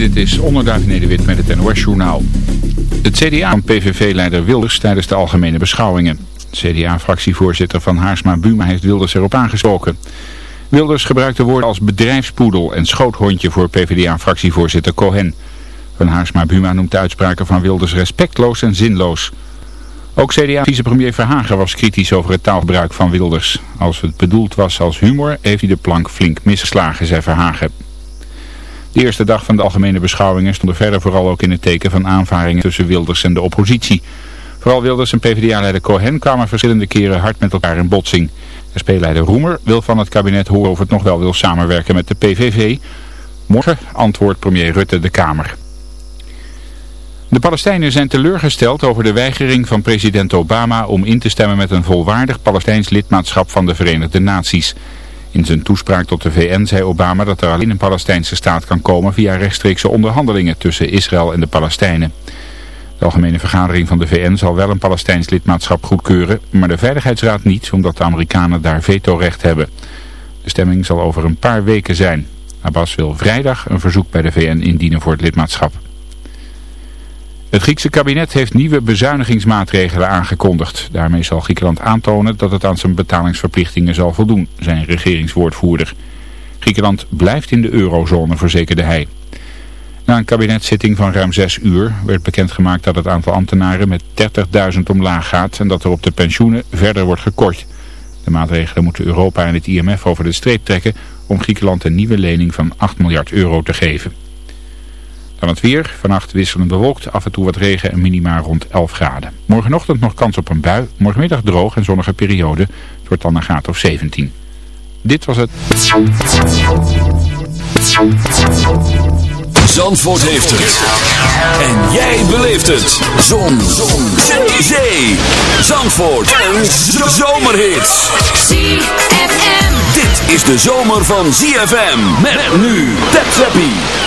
Dit is Onderduif Nederwit met het NOS-journaal. Het CDA van PVV-leider Wilders tijdens de algemene beschouwingen. CDA-fractievoorzitter van Haarsma Buma heeft Wilders erop aangesproken. Wilders gebruikte woorden als bedrijfspoedel en schoothondje voor PvdA-fractievoorzitter Cohen. Van Haarsma Buma noemt de uitspraken van Wilders respectloos en zinloos. Ook CDA-vicepremier Verhagen was kritisch over het taalgebruik van Wilders. Als het bedoeld was als humor, heeft hij de plank flink misgeslagen, zei Verhagen. De eerste dag van de algemene beschouwingen stonden verder vooral ook in het teken van aanvaringen tussen Wilders en de oppositie. Vooral Wilders en PvdA-leider Cohen kwamen verschillende keren hard met elkaar in botsing. SP-leider Roemer wil van het kabinet horen of het nog wel wil samenwerken met de PVV. Morgen antwoordt premier Rutte de Kamer. De Palestijnen zijn teleurgesteld over de weigering van president Obama om in te stemmen met een volwaardig Palestijns lidmaatschap van de Verenigde Naties. In zijn toespraak tot de VN zei Obama dat er alleen een Palestijnse staat kan komen via rechtstreekse onderhandelingen tussen Israël en de Palestijnen. De Algemene Vergadering van de VN zal wel een Palestijns lidmaatschap goedkeuren, maar de Veiligheidsraad niet, omdat de Amerikanen daar vetorecht hebben. De stemming zal over een paar weken zijn. Abbas wil vrijdag een verzoek bij de VN indienen voor het lidmaatschap. Het Griekse kabinet heeft nieuwe bezuinigingsmaatregelen aangekondigd. Daarmee zal Griekenland aantonen dat het aan zijn betalingsverplichtingen zal voldoen, zijn regeringswoordvoerder. Griekenland blijft in de eurozone, verzekerde hij. Na een kabinetszitting van ruim zes uur werd bekendgemaakt dat het aantal ambtenaren met 30.000 omlaag gaat en dat er op de pensioenen verder wordt gekort. De maatregelen moeten Europa en het IMF over de streep trekken om Griekenland een nieuwe lening van 8 miljard euro te geven. Dan het weer. Vannacht wisselend bewolkt. Af en toe wat regen en minima rond 11 graden. Morgenochtend nog kans op een bui. Morgenmiddag droog en zonnige periode. Het wordt dan een graad of 17. Dit was het. Zandvoort heeft het. En jij beleeft het. Zon. Zon. Zee. Zandvoort. Een zomerhit. ZFM. Dit is de zomer van ZFM. Met nu. Tap Zappie.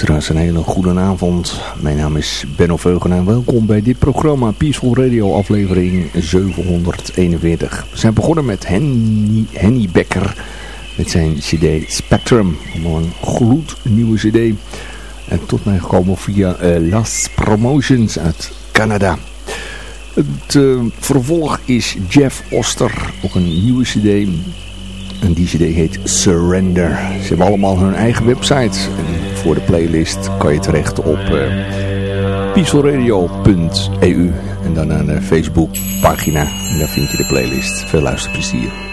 Luisteraars, een hele goede avond. Mijn naam is Benno Veugen en welkom bij dit programma Peaceful Radio aflevering 741. We zijn begonnen met Henny, Becker met zijn cd Spectrum. Een gloednieuwe cd. En tot mij gekomen via uh, Last Promotions uit Canada. Het uh, vervolg is Jeff Oster, ook een nieuwe cd. En die cd heet Surrender. Ze hebben allemaal hun eigen website. Voor de playlist kan je terecht op uh, peacefulradio.eu. En dan naar de Facebook pagina. En daar vind je de playlist. Veel luisterplezier.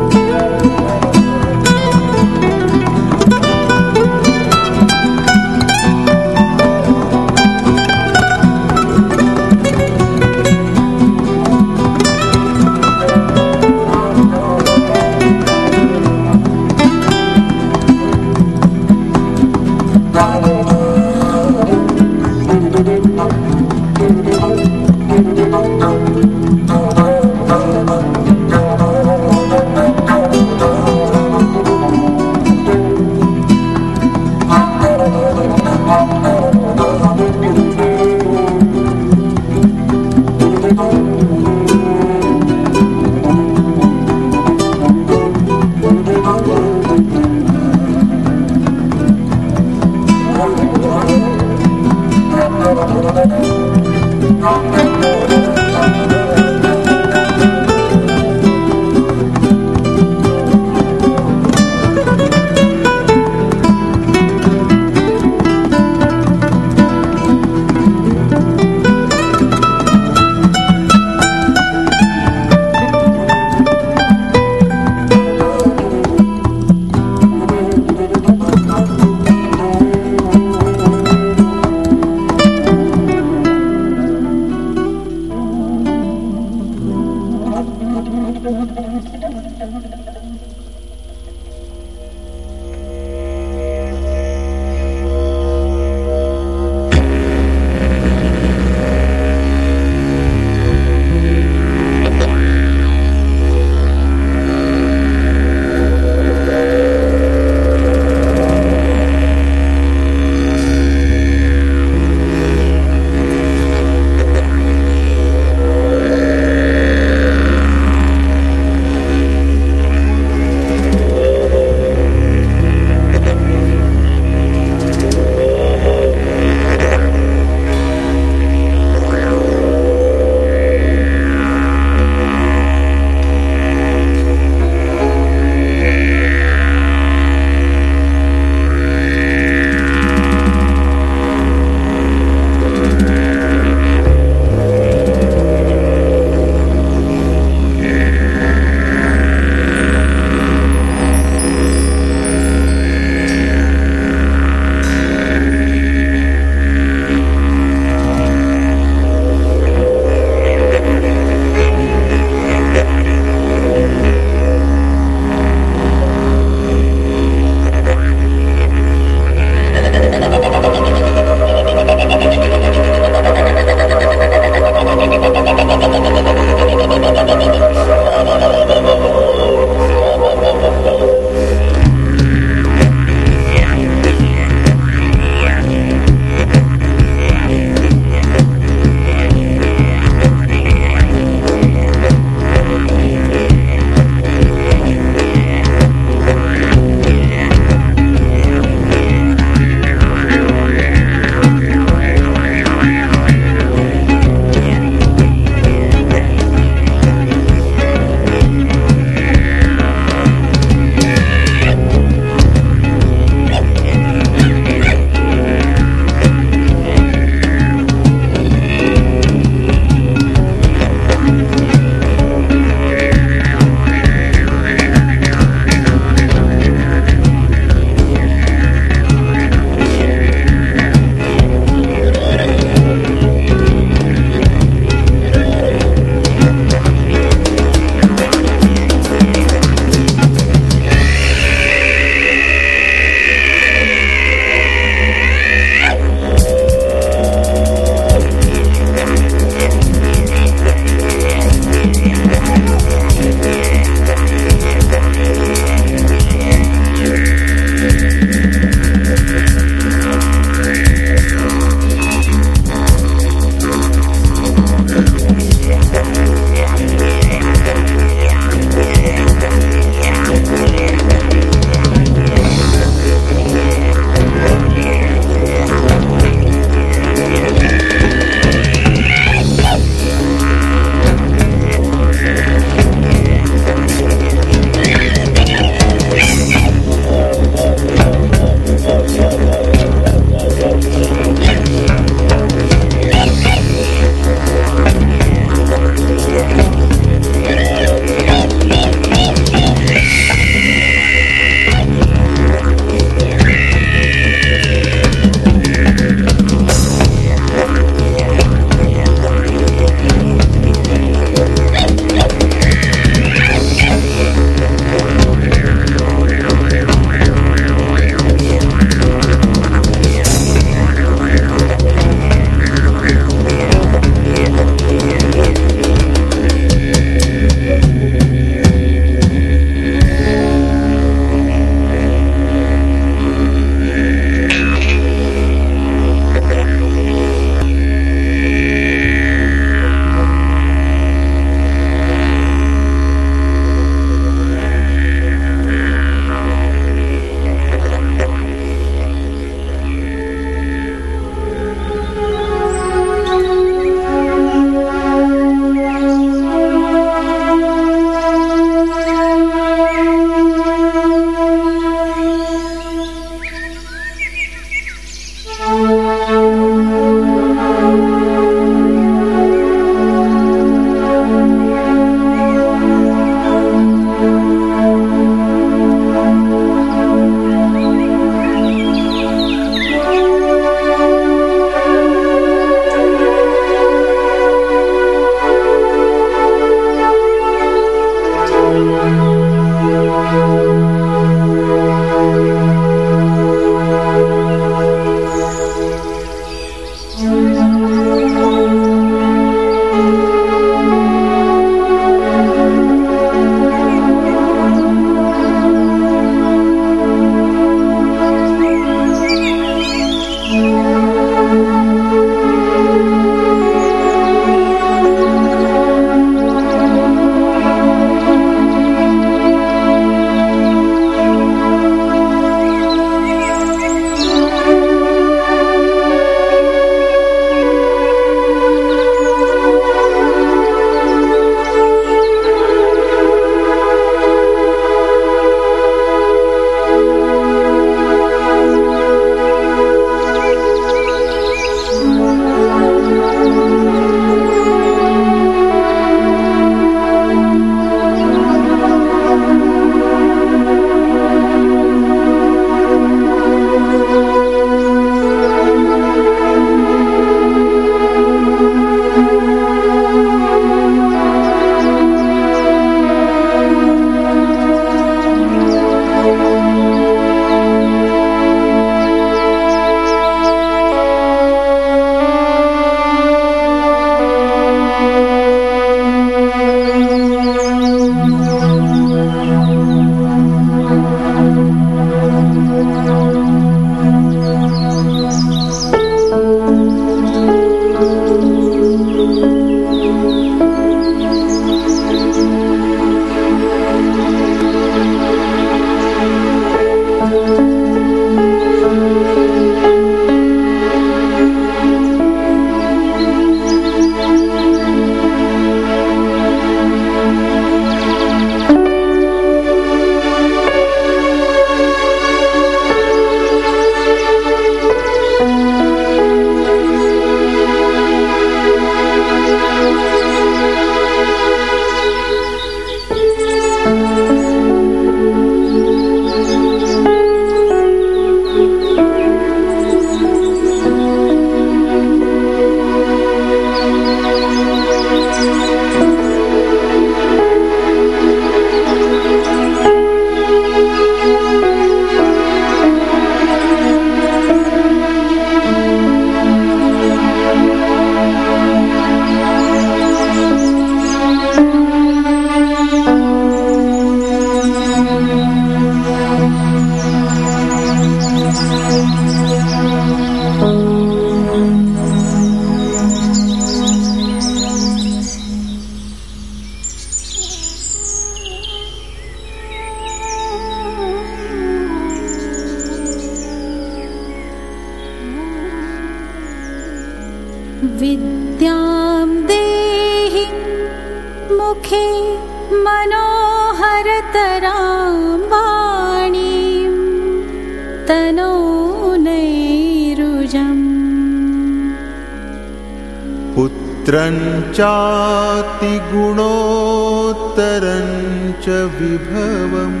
चातिगुणोत्तरञ्च विभवम्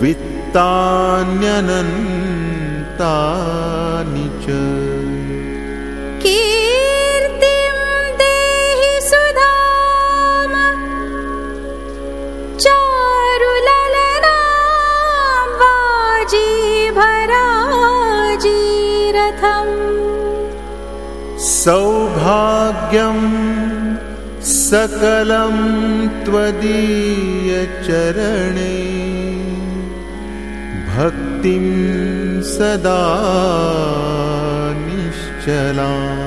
वित्तान्यनन्ता सौभाग्यं सकलं त्वदीयचरणे। भक्तिं सदा निश्चला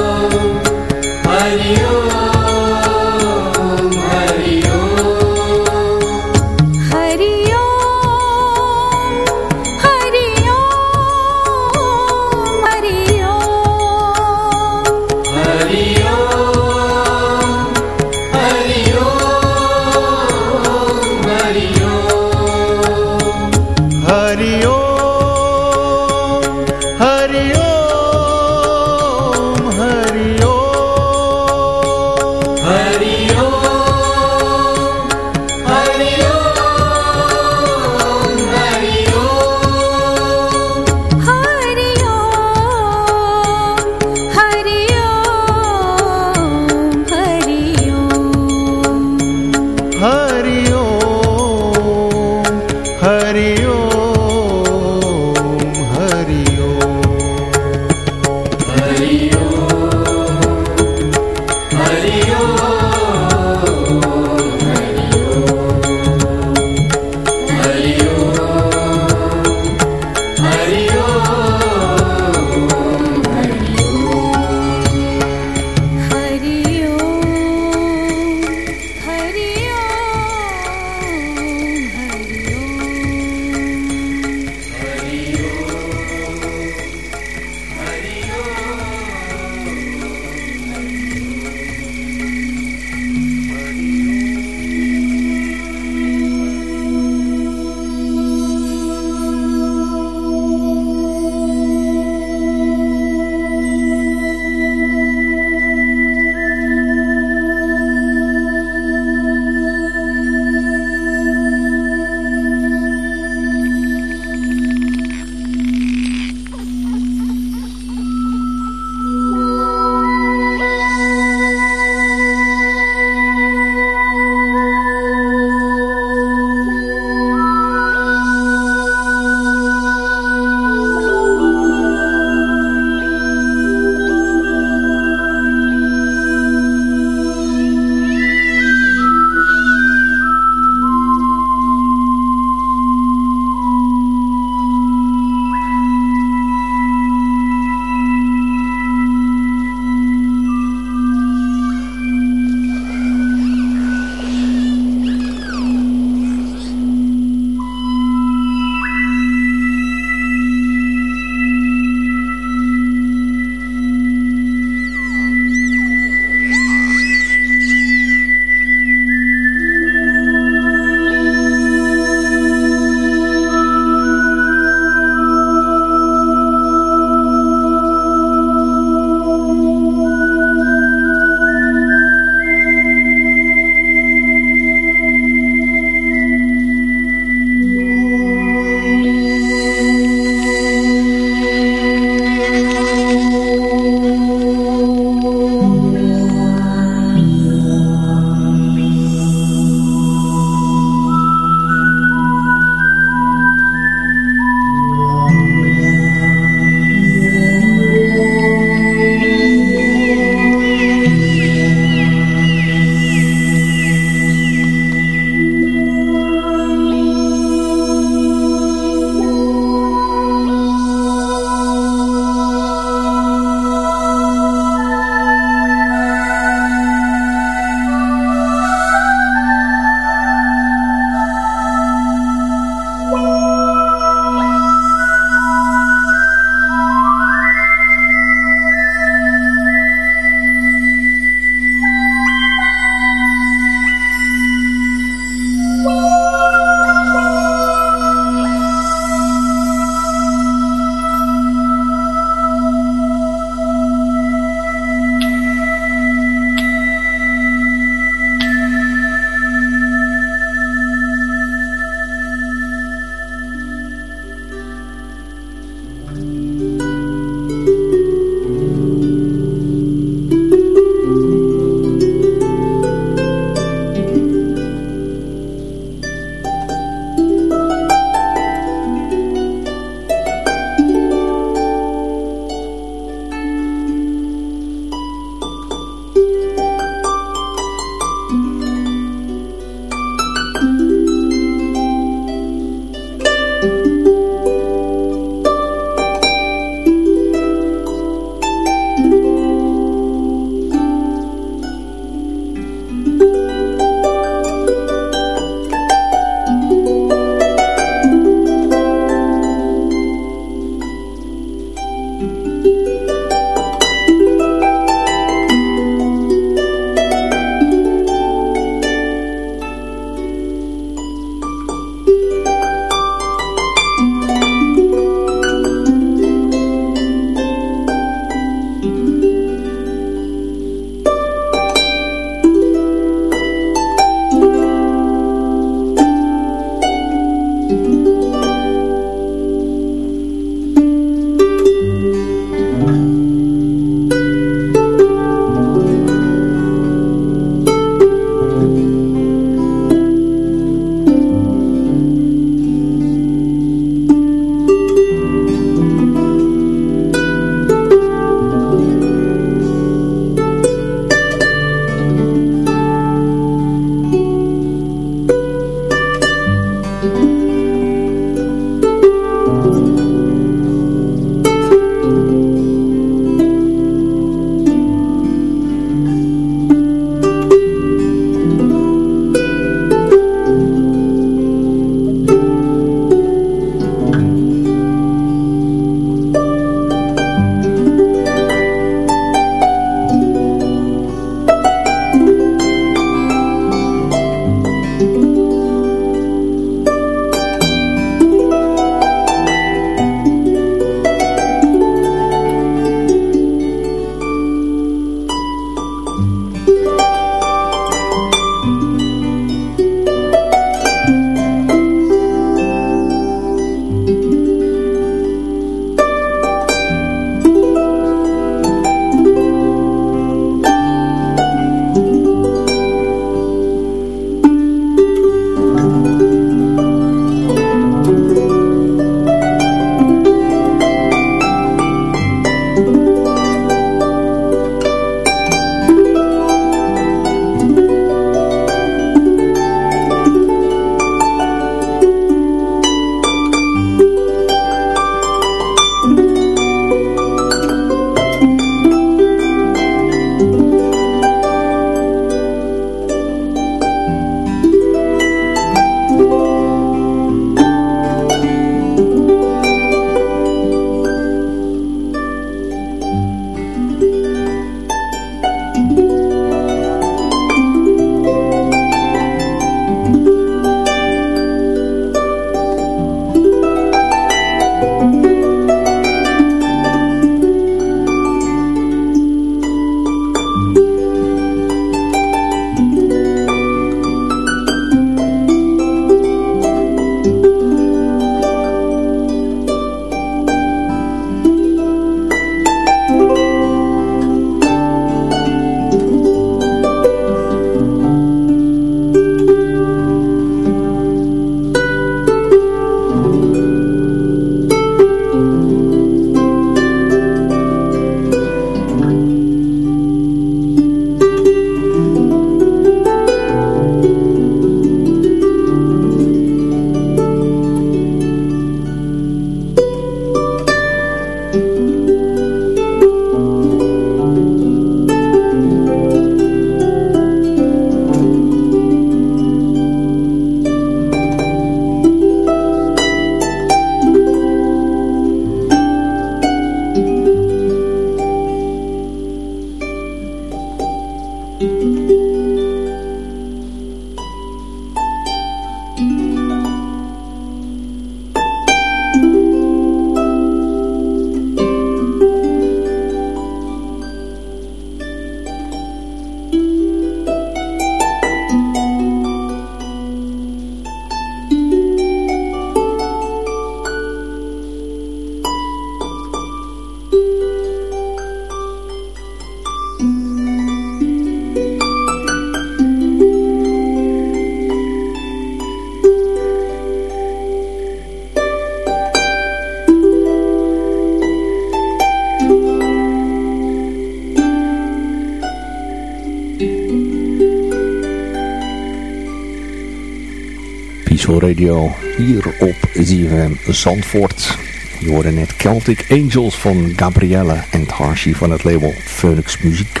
Hier op ZFM Zandvoort. Je hoorde net Celtic Angels van Gabrielle en Harshi van het label Phoenix Muziek.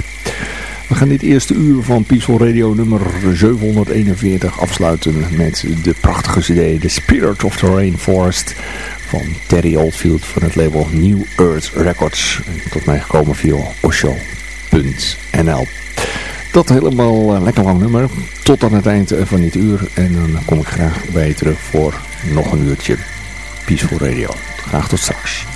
We gaan dit eerste uur van Peaceful Radio nummer 741 afsluiten met de prachtige cd The Spirit of the Rainforest van Terry Oldfield van het label New Earth Records. Tot mij gekomen via osho.nl dat helemaal uh, lekker lang nummer. Tot aan het eind van dit uur. En dan kom ik graag bij terug voor nog een uurtje Peaceful Radio. Graag tot straks.